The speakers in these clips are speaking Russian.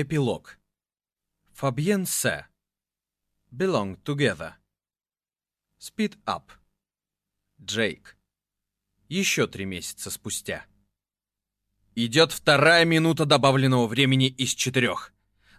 Эпилог. Фабьен Се. Belong together. Speed up. Джейк. Еще три месяца спустя. Идет вторая минута добавленного времени из четырех.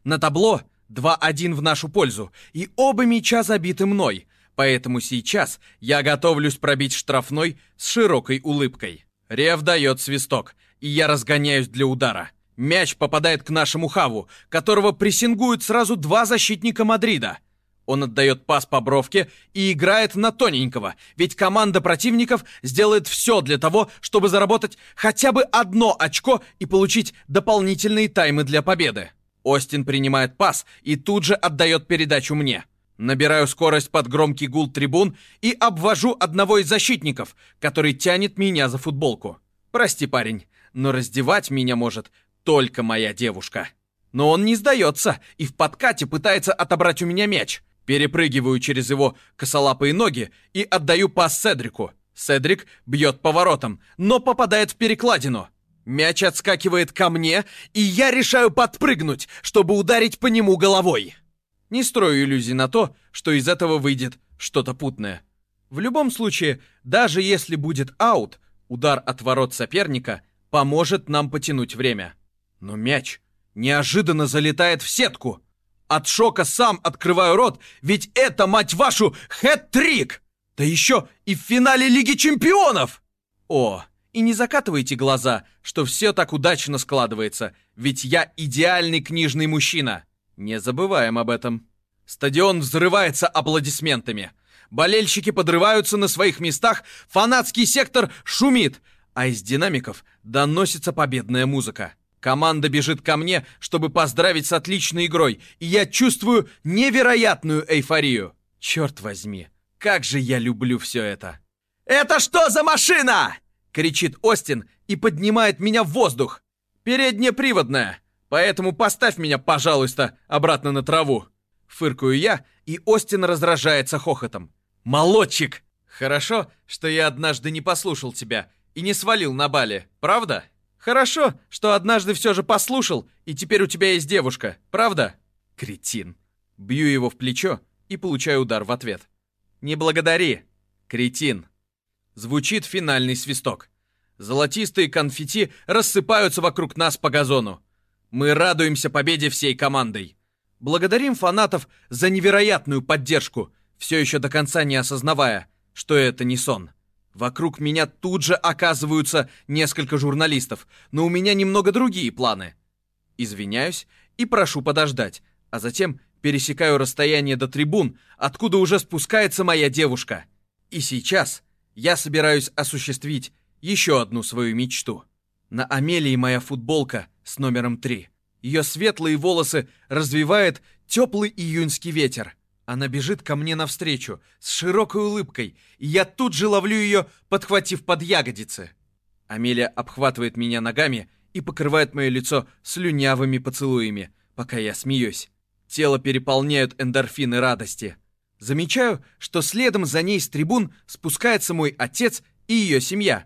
На табло 2-1 в нашу пользу, и оба мяча забиты мной, поэтому сейчас я готовлюсь пробить штрафной с широкой улыбкой. Рев дает свисток, и я разгоняюсь для удара. Мяч попадает к нашему Хаву, которого прессингуют сразу два защитника Мадрида. Он отдает пас по бровке и играет на тоненького, ведь команда противников сделает все для того, чтобы заработать хотя бы одно очко и получить дополнительные таймы для победы. Остин принимает пас и тут же отдает передачу мне. Набираю скорость под громкий гул трибун и обвожу одного из защитников, который тянет меня за футболку. Прости, парень, но раздевать меня может только моя девушка. Но он не сдается и в подкате пытается отобрать у меня мяч. Перепрыгиваю через его косолапые ноги и отдаю пас Седрику. Седрик бьет поворотом, но попадает в перекладину. Мяч отскакивает ко мне, и я решаю подпрыгнуть, чтобы ударить по нему головой. Не строю иллюзий на то, что из этого выйдет что-то путное. В любом случае, даже если будет аут, удар от ворот соперника поможет нам потянуть время. Но мяч неожиданно залетает в сетку. От шока сам открываю рот, ведь это, мать вашу, хэт-трик! Да еще и в финале Лиги Чемпионов! О, и не закатывайте глаза, что все так удачно складывается, ведь я идеальный книжный мужчина. Не забываем об этом. Стадион взрывается аплодисментами. Болельщики подрываются на своих местах, фанатский сектор шумит, а из динамиков доносится победная музыка. Команда бежит ко мне, чтобы поздравить с отличной игрой, и я чувствую невероятную эйфорию. Черт возьми, как же я люблю все это. «Это что за машина?» — кричит Остин и поднимает меня в воздух. «Переднеприводная, поэтому поставь меня, пожалуйста, обратно на траву». Фыркаю я, и Остин раздражается хохотом. «Молодчик! Хорошо, что я однажды не послушал тебя и не свалил на бале, правда?» Хорошо, что однажды все же послушал, и теперь у тебя есть девушка, правда? Кретин. Бью его в плечо и получаю удар в ответ. Не благодари, кретин. Звучит финальный свисток. Золотистые конфетти рассыпаются вокруг нас по газону. Мы радуемся победе всей командой. Благодарим фанатов за невероятную поддержку, все еще до конца не осознавая, что это не сон. Вокруг меня тут же оказываются несколько журналистов, но у меня немного другие планы. Извиняюсь и прошу подождать, а затем пересекаю расстояние до трибун, откуда уже спускается моя девушка. И сейчас я собираюсь осуществить еще одну свою мечту. На Амелии моя футболка с номером 3. Ее светлые волосы развивает теплый июньский ветер. Она бежит ко мне навстречу с широкой улыбкой, и я тут же ловлю ее, подхватив под ягодицы. Амелия обхватывает меня ногами и покрывает мое лицо слюнявыми поцелуями, пока я смеюсь. Тело переполняют эндорфины радости. Замечаю, что следом за ней с трибун спускается мой отец и ее семья.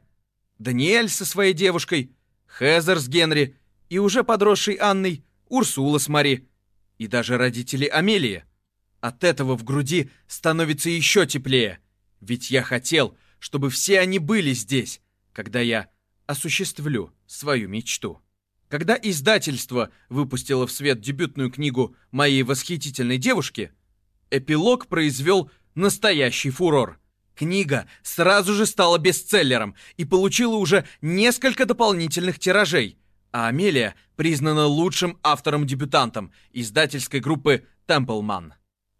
Даниэль со своей девушкой, Хезер с Генри и уже подросшей Анной, Урсула с Мари и даже родители Амелии. От этого в груди становится еще теплее, ведь я хотел, чтобы все они были здесь, когда я осуществлю свою мечту. Когда издательство выпустило в свет дебютную книгу моей восхитительной девушки, эпилог произвел настоящий фурор. Книга сразу же стала бестселлером и получила уже несколько дополнительных тиражей, а Амелия признана лучшим автором-дебютантом издательской группы «Темплман».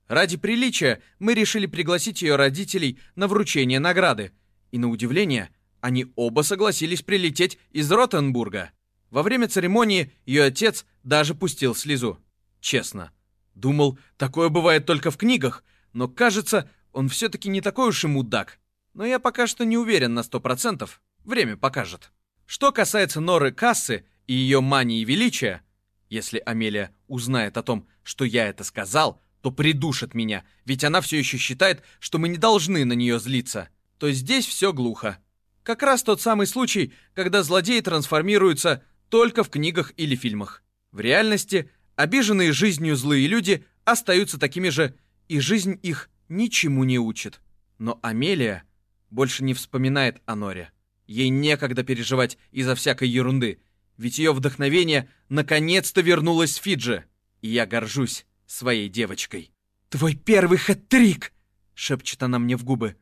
Ради приличия мы решили пригласить ее родителей на вручение награды. И на удивление, они оба согласились прилететь из Ротенбурга. Во время церемонии ее отец даже пустил слезу. Честно. Думал, такое бывает только в книгах, но кажется, он все-таки не такой уж и мудак. Но я пока что не уверен на сто процентов. Время покажет. Что касается Норы Кассы и ее мании величия, если Амелия узнает о том, что я это сказал, то придушит меня, ведь она все еще считает, что мы не должны на нее злиться. То здесь все глухо. Как раз тот самый случай, когда злодеи трансформируются только в книгах или фильмах. В реальности Обиженные жизнью злые люди остаются такими же, и жизнь их ничему не учит. Но Амелия больше не вспоминает о Норе. Ей некогда переживать из-за всякой ерунды, ведь ее вдохновение наконец-то вернулось в Фиджи. И я горжусь своей девочкой. «Твой первый хэт-трик!» — шепчет она мне в губы.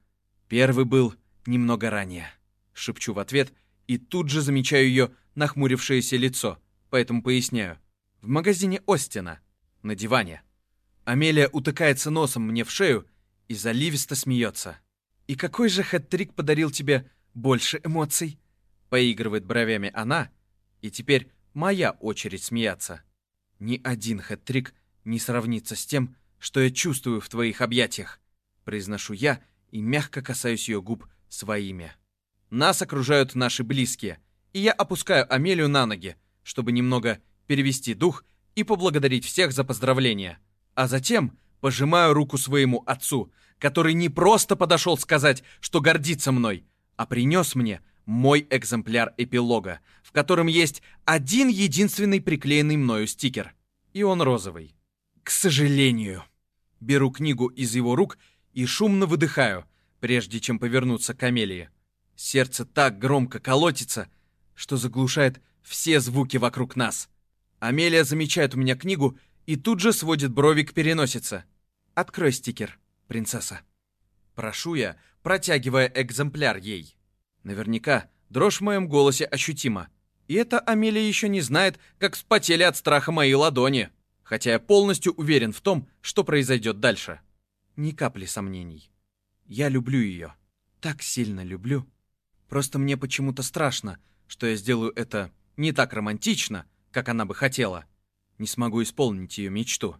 Первый был немного ранее. Шепчу в ответ и тут же замечаю ее нахмурившееся лицо, поэтому поясняю. В магазине Остина, на диване. Амелия утыкается носом мне в шею и заливисто смеется. «И какой же хэт-трик подарил тебе больше эмоций?» Поигрывает бровями она, и теперь моя очередь смеяться. Ни один хэт-трик не сравнится с тем, что я чувствую в твоих объятиях, произношу я и мягко касаюсь ее губ своими. Нас окружают наши близкие, и я опускаю Амелию на ноги, чтобы немного перевести дух и поблагодарить всех за поздравления. А затем пожимаю руку своему отцу, который не просто подошел сказать, что гордится мной, а принес мне мой экземпляр эпилога, в котором есть один единственный приклеенный мною стикер. И он розовый. К сожалению. Беру книгу из его рук и шумно выдыхаю, прежде чем повернуться к Амелии. Сердце так громко колотится, что заглушает все звуки вокруг нас. Амелия замечает у меня книгу и тут же сводит брови к переносице. «Открой стикер, принцесса». Прошу я, протягивая экземпляр ей. Наверняка дрожь в моем голосе ощутима. И это Амелия еще не знает, как вспотели от страха мои ладони хотя я полностью уверен в том, что произойдет дальше. Ни капли сомнений. Я люблю ее. Так сильно люблю. Просто мне почему-то страшно, что я сделаю это не так романтично, как она бы хотела. Не смогу исполнить ее мечту.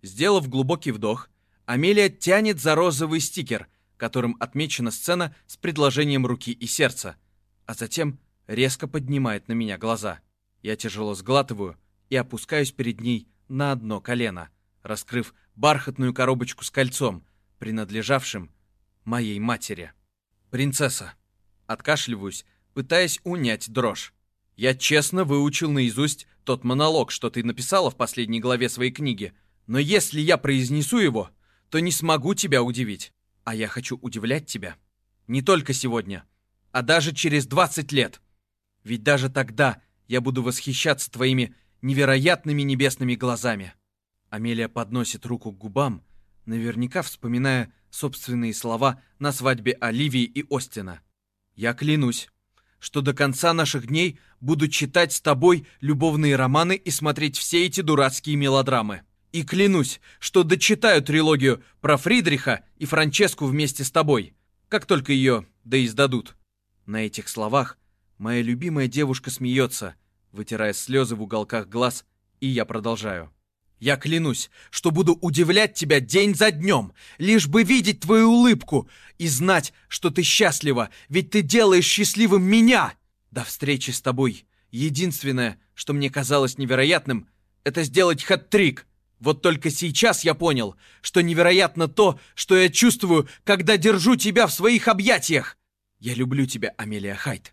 Сделав глубокий вдох, Амелия тянет за розовый стикер, которым отмечена сцена с предложением руки и сердца, а затем резко поднимает на меня глаза. Я тяжело сглатываю и опускаюсь перед ней на одно колено, раскрыв бархатную коробочку с кольцом, принадлежавшим моей матери. «Принцесса!» Откашливаюсь, пытаясь унять дрожь. «Я честно выучил наизусть тот монолог, что ты написала в последней главе своей книги, но если я произнесу его, то не смогу тебя удивить. А я хочу удивлять тебя. Не только сегодня, а даже через 20 лет. Ведь даже тогда я буду восхищаться твоими невероятными небесными глазами. Амелия подносит руку к губам, наверняка вспоминая собственные слова на свадьбе Оливии и Остина. «Я клянусь, что до конца наших дней буду читать с тобой любовные романы и смотреть все эти дурацкие мелодрамы. И клянусь, что дочитаю трилогию про Фридриха и Франческу вместе с тобой, как только ее да издадут». На этих словах моя любимая девушка смеется, вытирая слезы в уголках глаз, и я продолжаю. Я клянусь, что буду удивлять тебя день за днем, лишь бы видеть твою улыбку и знать, что ты счастлива, ведь ты делаешь счастливым меня. До встречи с тобой. Единственное, что мне казалось невероятным, это сделать хат-трик. Вот только сейчас я понял, что невероятно то, что я чувствую, когда держу тебя в своих объятиях. Я люблю тебя, Амелия Хайт,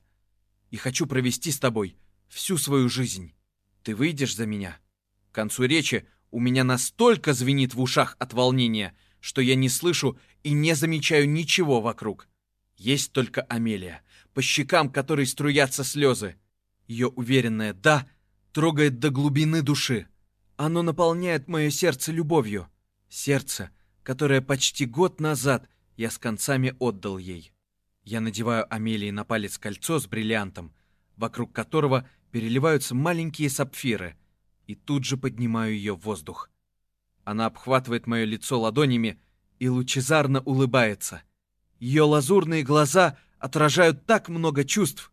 и хочу провести с тобой всю свою жизнь. Ты выйдешь за меня?» К концу речи у меня настолько звенит в ушах от волнения, что я не слышу и не замечаю ничего вокруг. Есть только Амелия, по щекам которой струятся слезы. Ее уверенное «да» трогает до глубины души. Оно наполняет мое сердце любовью. Сердце, которое почти год назад я с концами отдал ей. Я надеваю Амелии на палец кольцо с бриллиантом, вокруг которого переливаются маленькие сапфиры, и тут же поднимаю ее в воздух. Она обхватывает мое лицо ладонями и лучезарно улыбается. Ее лазурные глаза отражают так много чувств,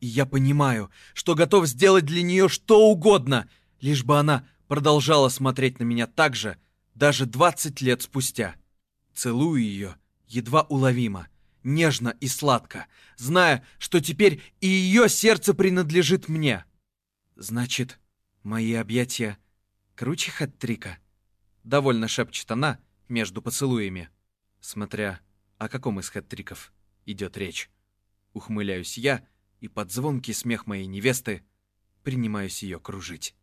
и я понимаю, что готов сделать для нее что угодно, лишь бы она продолжала смотреть на меня так же, даже 20 лет спустя. Целую ее, едва уловимо — нежно и сладко, зная, что теперь и ее сердце принадлежит мне. Значит, мои объятия круче хат-трика? Довольно шепчет она между поцелуями, смотря о каком из хат-триков идет речь. Ухмыляюсь я, и под звонкий смех моей невесты принимаюсь ее кружить.